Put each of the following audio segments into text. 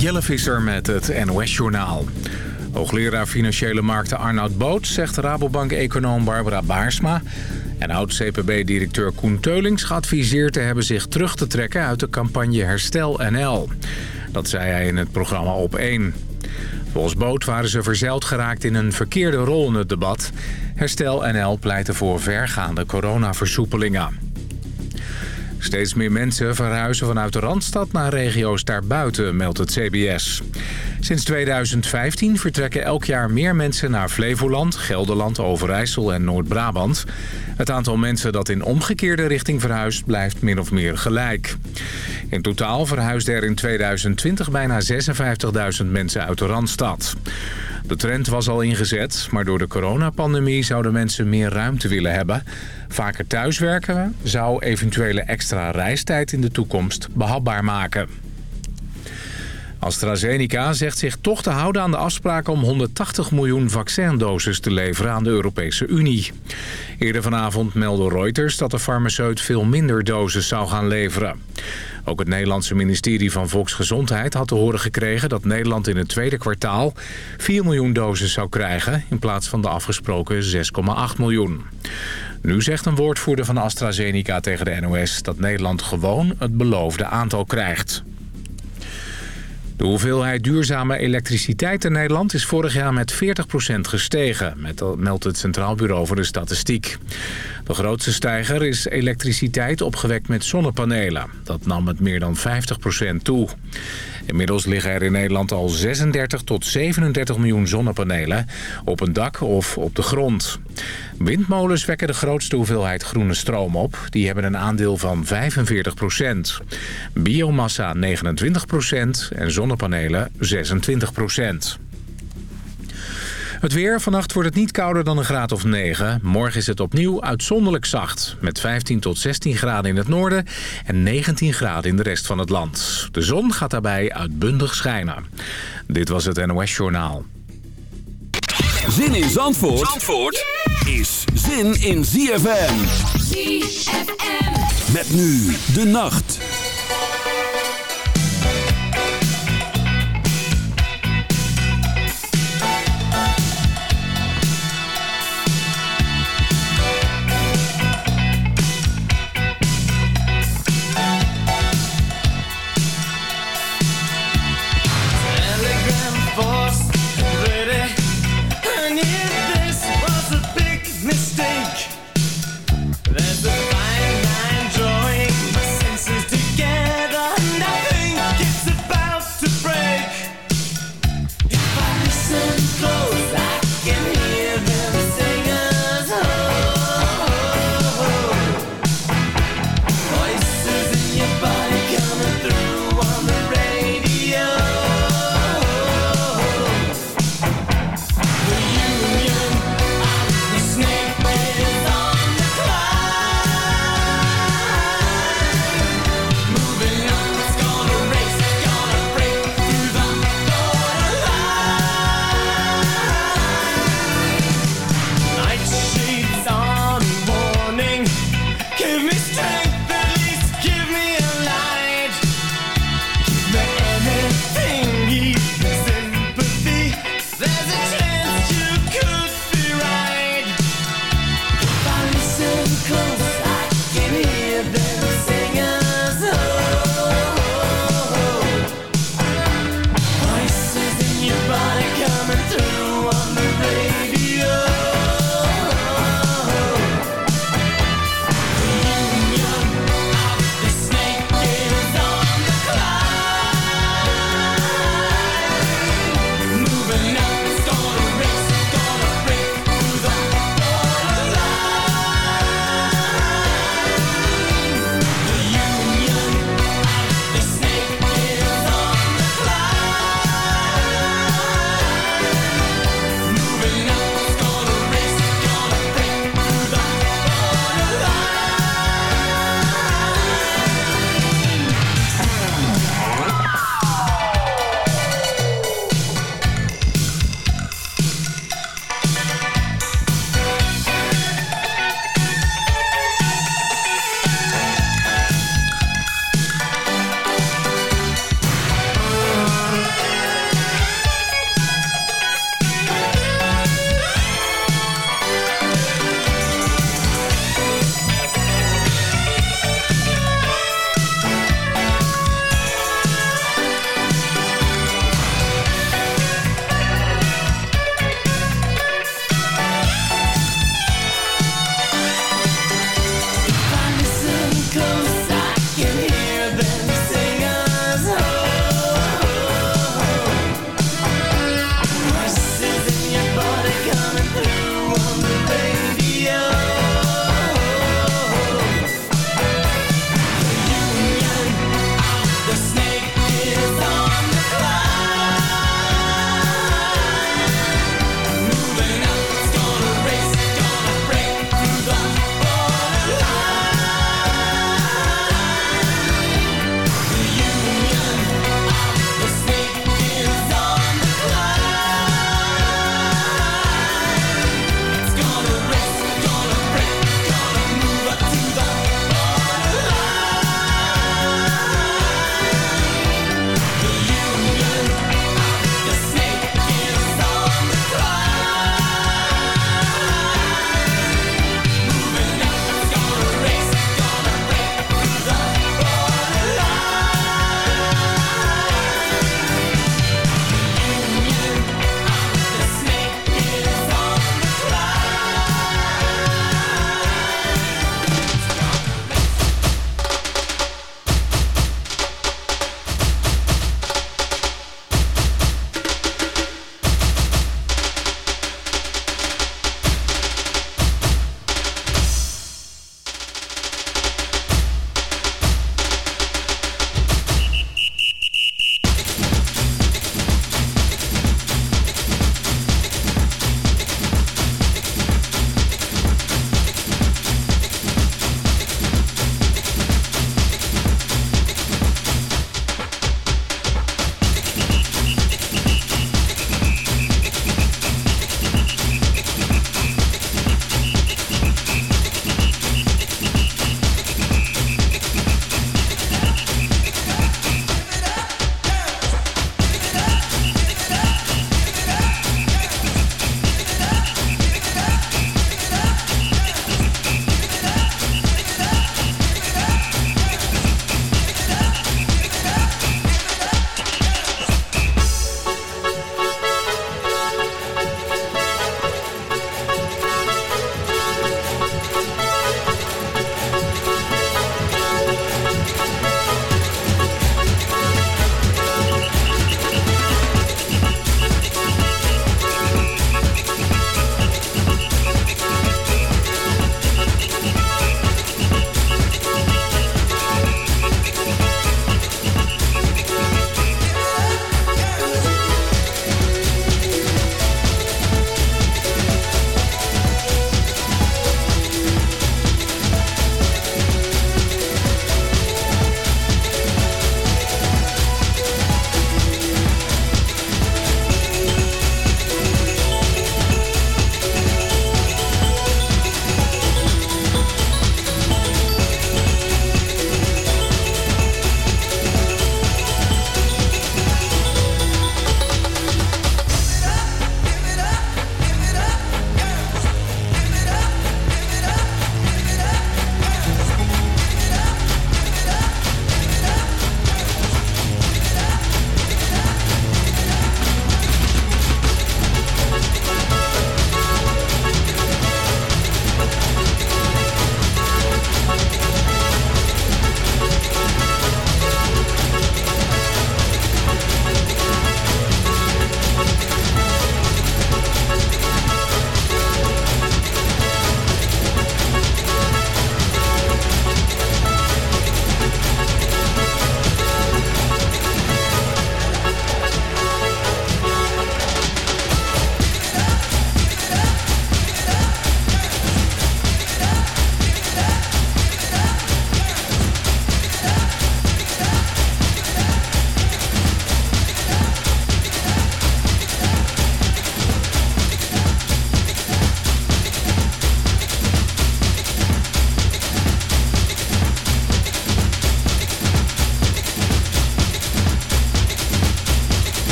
Jelle Visser met het NOS-journaal. Hoogleraar Financiële Markten Arnoud Boot zegt Rabobank-econoom Barbara Baarsma... en oud-CPB-directeur Koen Teulings geadviseerd te hebben zich terug te trekken... uit de campagne Herstel NL. Dat zei hij in het programma Op 1. Volgens Boot waren ze verzeild geraakt in een verkeerde rol in het debat. Herstel NL pleitte voor vergaande coronaversoepelingen. Steeds meer mensen verhuizen vanuit de Randstad naar regio's daarbuiten, meldt het CBS. Sinds 2015 vertrekken elk jaar meer mensen naar Flevoland, Gelderland, Overijssel en Noord-Brabant. Het aantal mensen dat in omgekeerde richting verhuist blijft min of meer gelijk. In totaal verhuisden er in 2020 bijna 56.000 mensen uit de Randstad. De trend was al ingezet, maar door de coronapandemie zouden mensen meer ruimte willen hebben. Vaker thuiswerken zou eventuele extra reistijd in de toekomst behapbaar maken. AstraZeneca zegt zich toch te houden aan de afspraak om 180 miljoen vaccindoses te leveren aan de Europese Unie. Eerder vanavond meldde Reuters dat de farmaceut veel minder doses zou gaan leveren. Ook het Nederlandse ministerie van Volksgezondheid had te horen gekregen dat Nederland in het tweede kwartaal 4 miljoen doses zou krijgen in plaats van de afgesproken 6,8 miljoen. Nu zegt een woordvoerder van AstraZeneca tegen de NOS dat Nederland gewoon het beloofde aantal krijgt. De hoeveelheid duurzame elektriciteit in Nederland is vorig jaar met 40% gestegen, meldt het Centraal Bureau voor de Statistiek. De grootste stijger is elektriciteit opgewekt met zonnepanelen. Dat nam met meer dan 50% toe. Inmiddels liggen er in Nederland al 36 tot 37 miljoen zonnepanelen op een dak of op de grond. Windmolens wekken de grootste hoeveelheid groene stroom op. Die hebben een aandeel van 45% Biomassa 29% en zonnepanelen 26 het weer. Vannacht wordt het niet kouder dan een graad of 9. Morgen is het opnieuw uitzonderlijk zacht. Met 15 tot 16 graden in het noorden en 19 graden in de rest van het land. De zon gaat daarbij uitbundig schijnen. Dit was het NOS Journaal. Zin in Zandvoort, Zandvoort is zin in ZFM. ZFM. Met nu de nacht.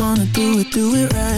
gonna do it, do it right.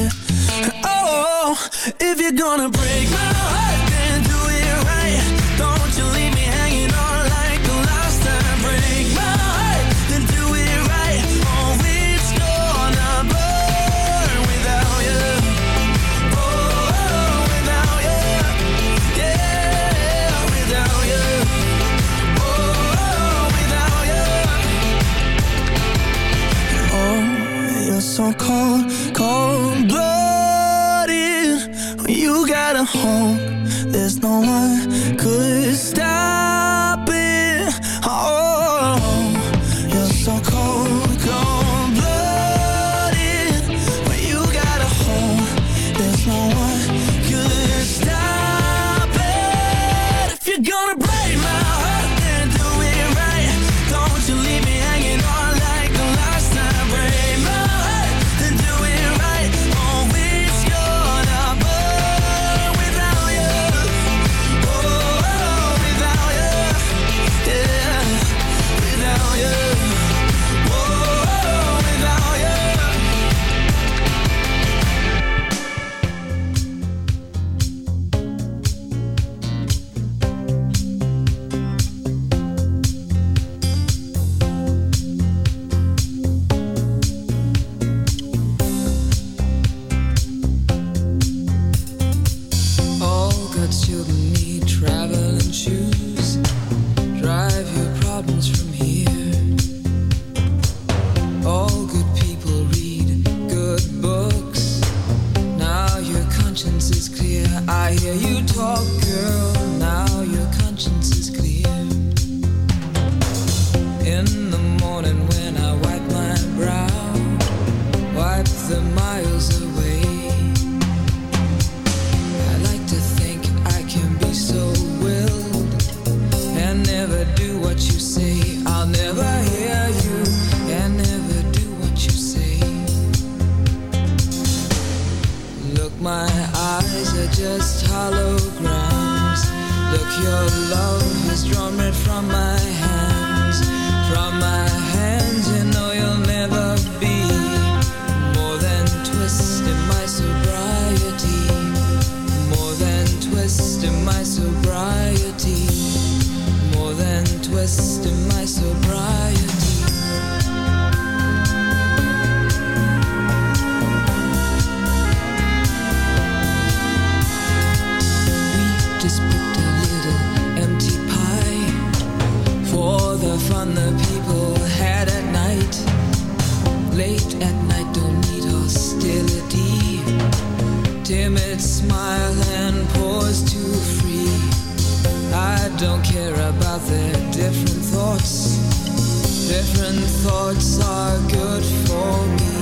Words are good for me.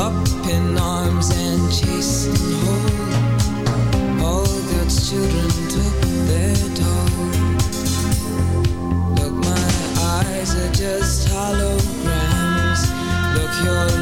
Up in arms and chasing home. All God's children took their toll. Look, my eyes are just holograms. Look, your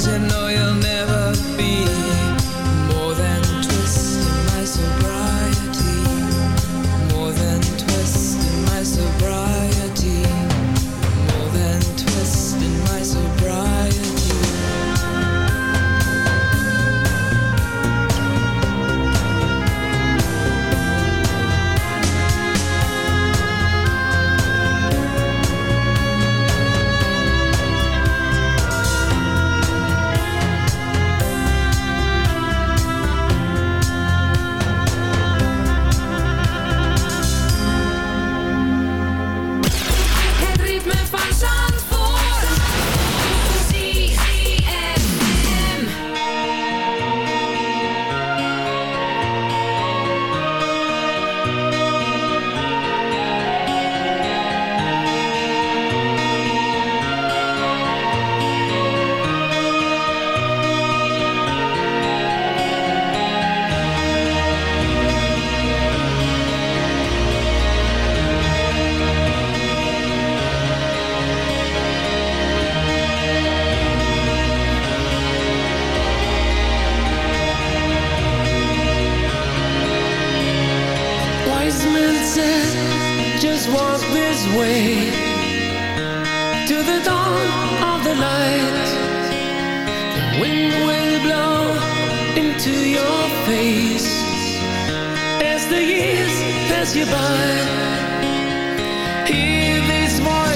friends you know you'll never be pass you by. Hear this voice.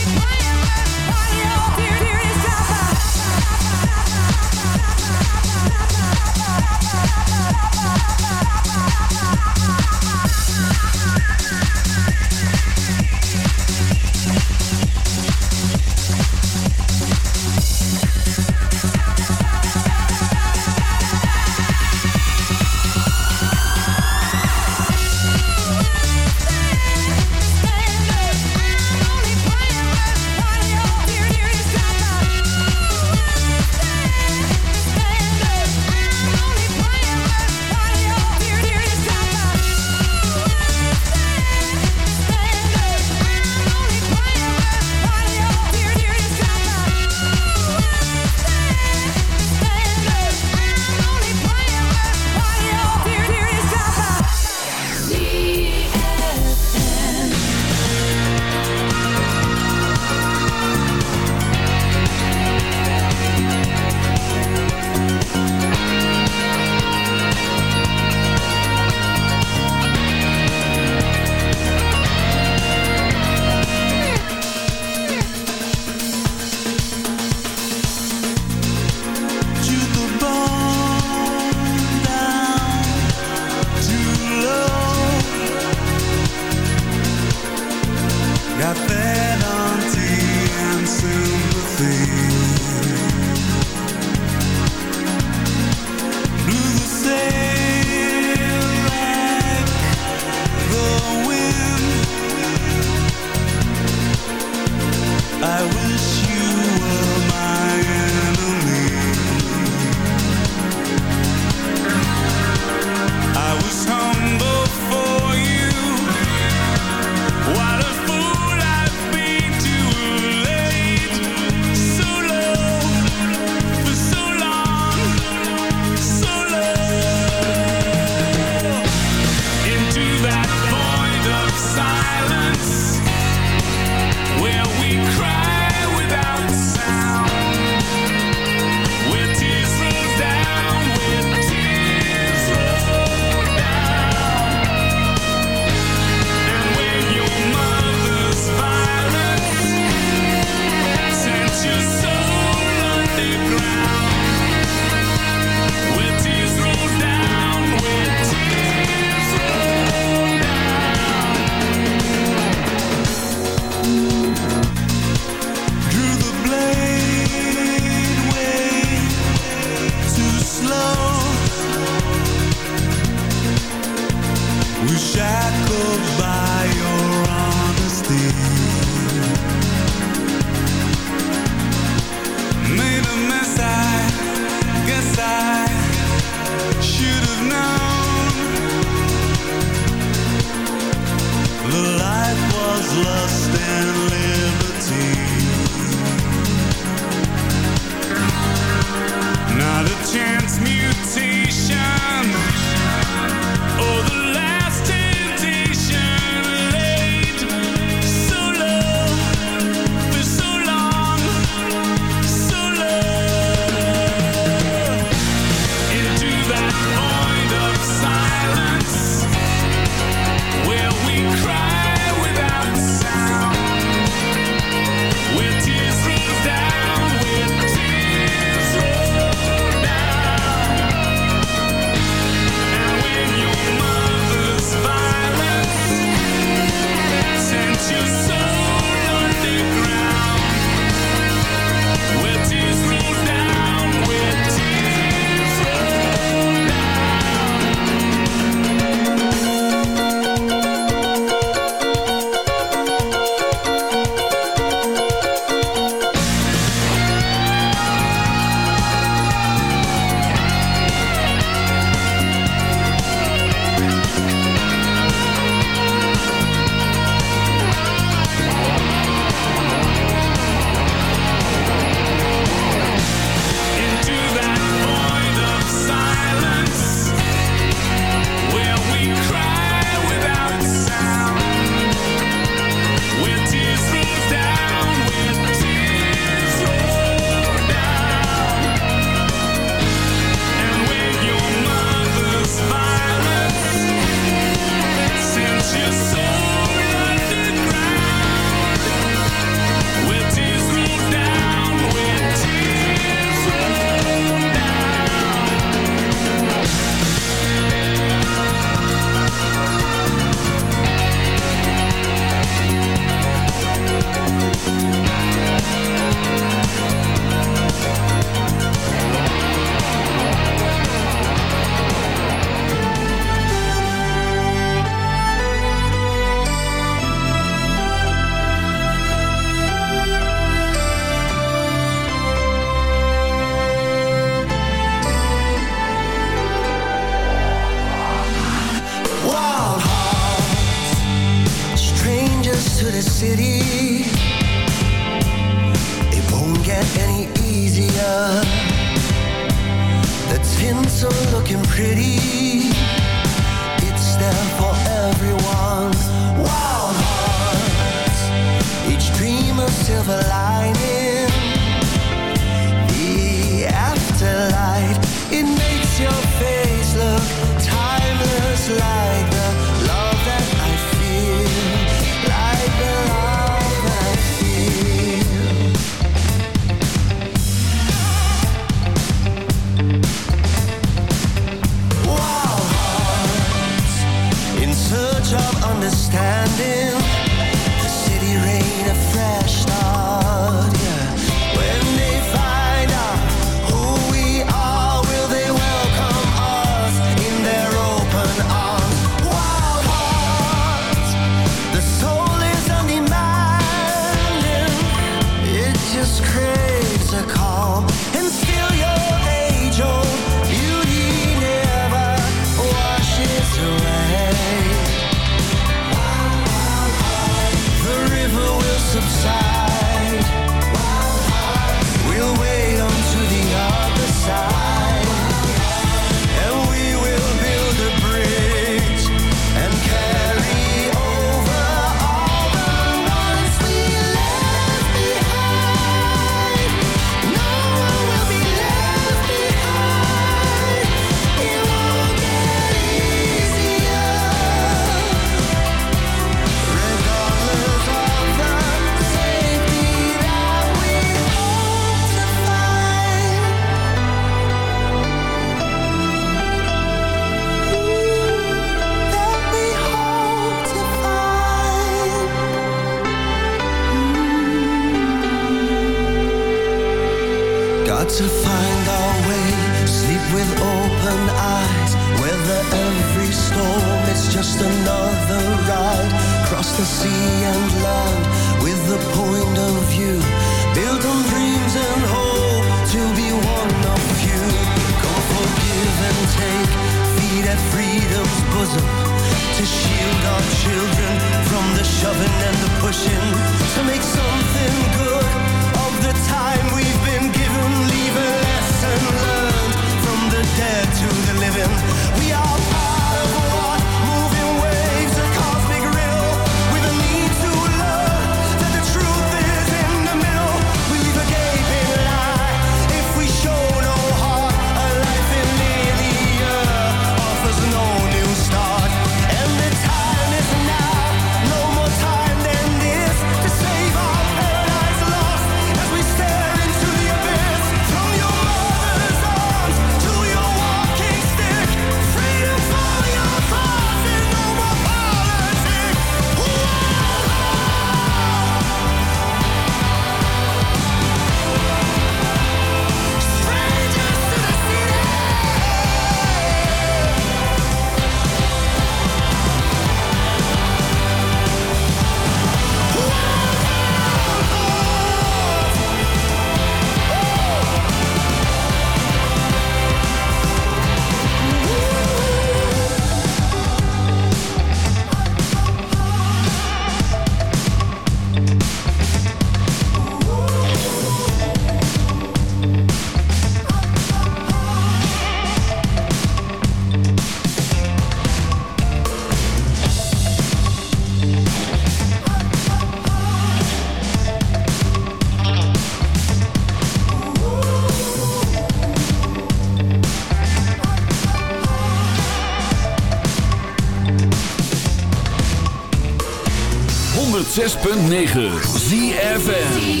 6.9 ZFN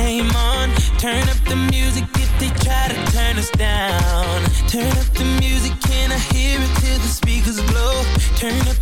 game on. Turn up the music if they try to turn us down. Turn up the music, can I hear it till the speakers blow? Turn up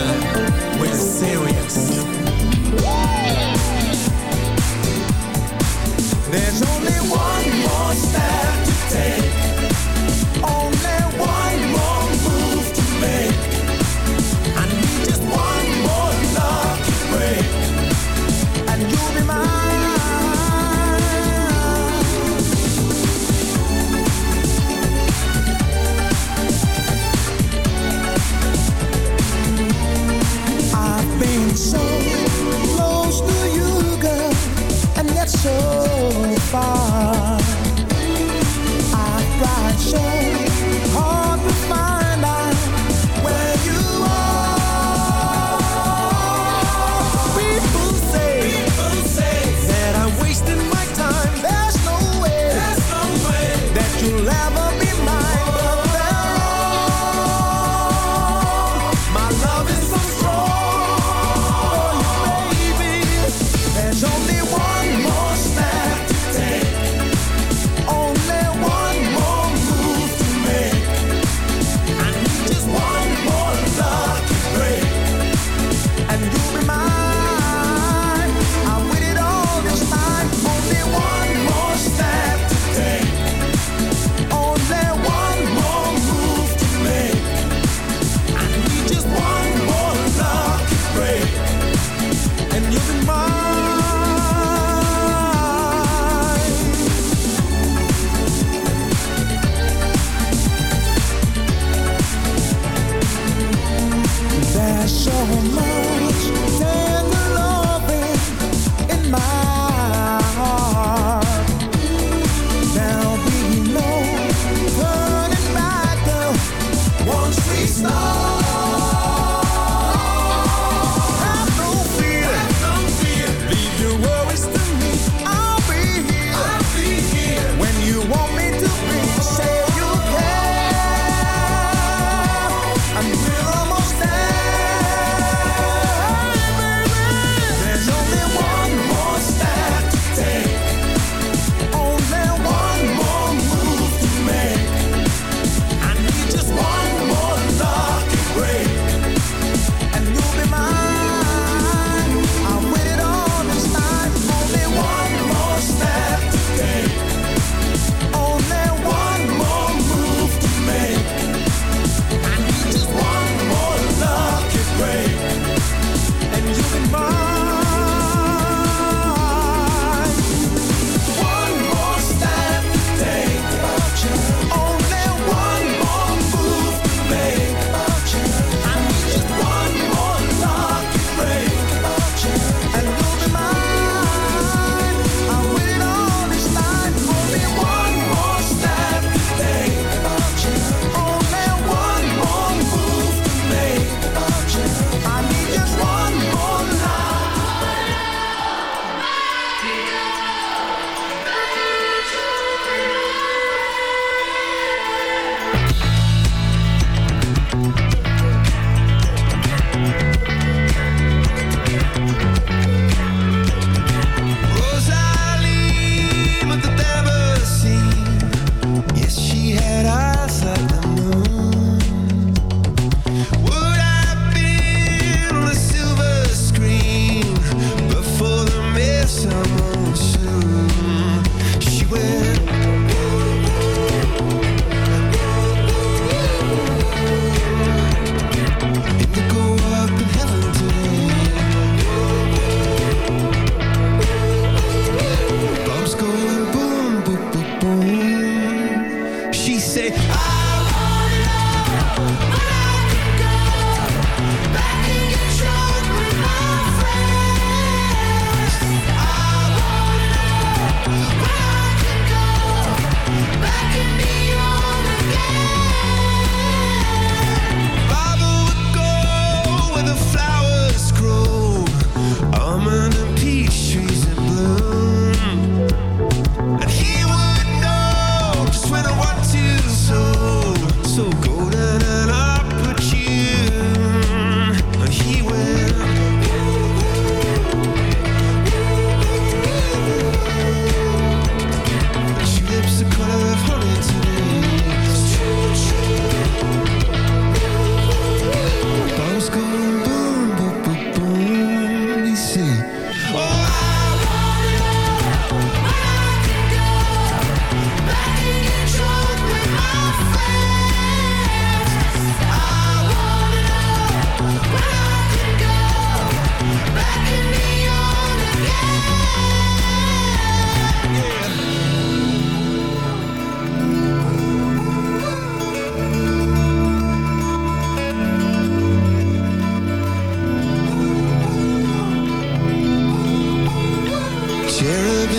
Yeah.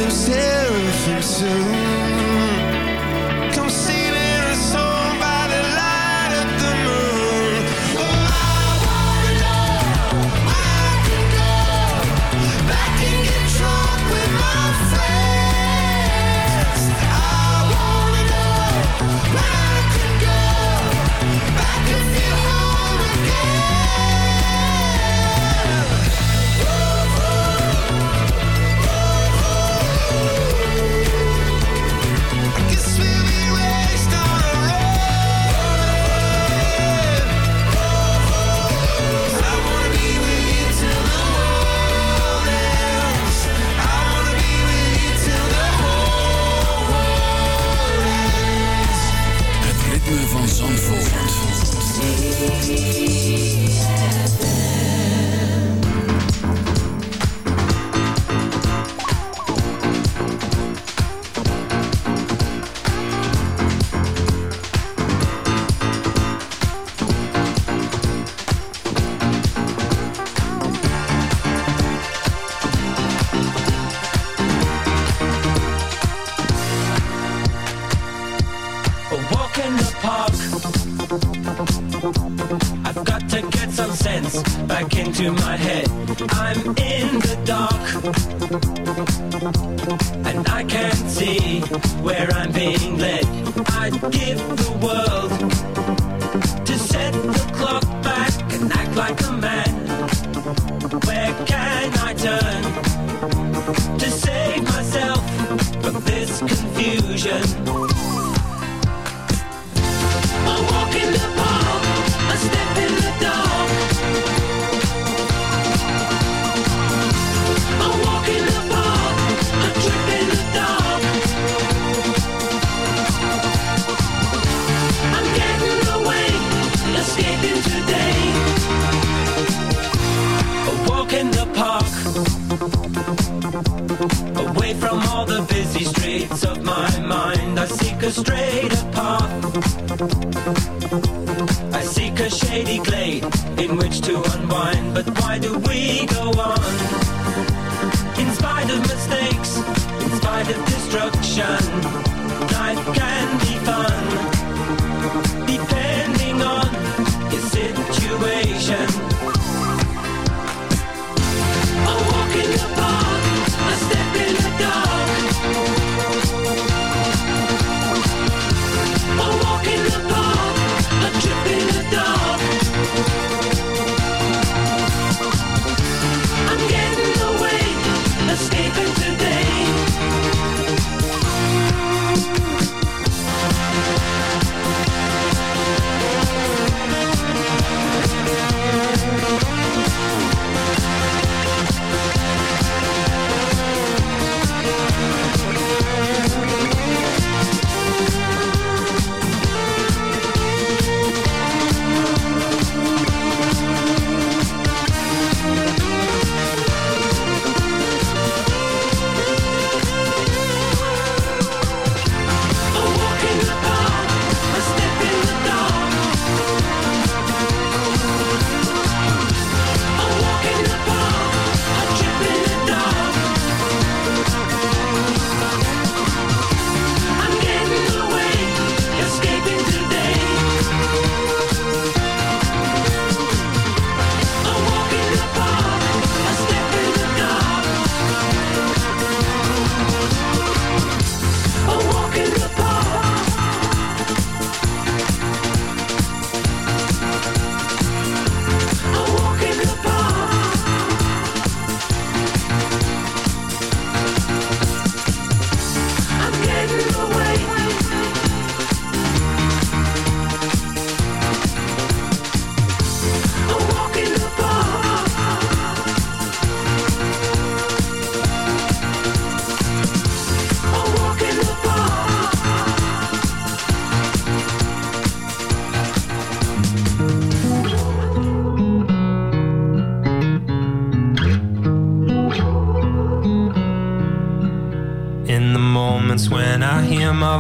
seraphim sing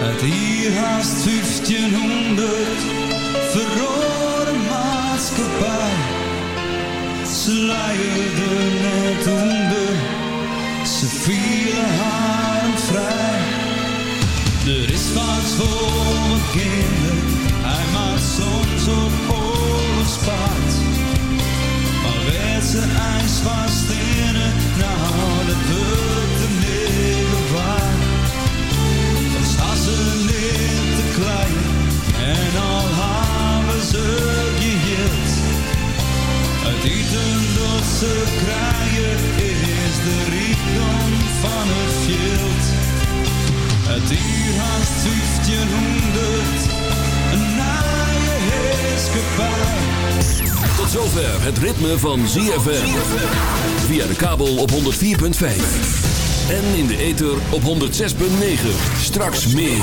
Het hier haast 1500 verrode maatschappij. Ze leiden net onder, ze vielen haar vrij. Er is wat voor mijn kinderen, hij maakt soms op oorlogspaard. Maar werd ze ijs vast in het, nou dat en al hebben ze geheeld. Het eten dat ze krijgen is de rijkdom van het veld. Het uur haast 1500, een naaie heerskepaar. Tot zover het ritme van ZFM. Via de kabel op 104.5. En in de ether op 106.9. Straks meer.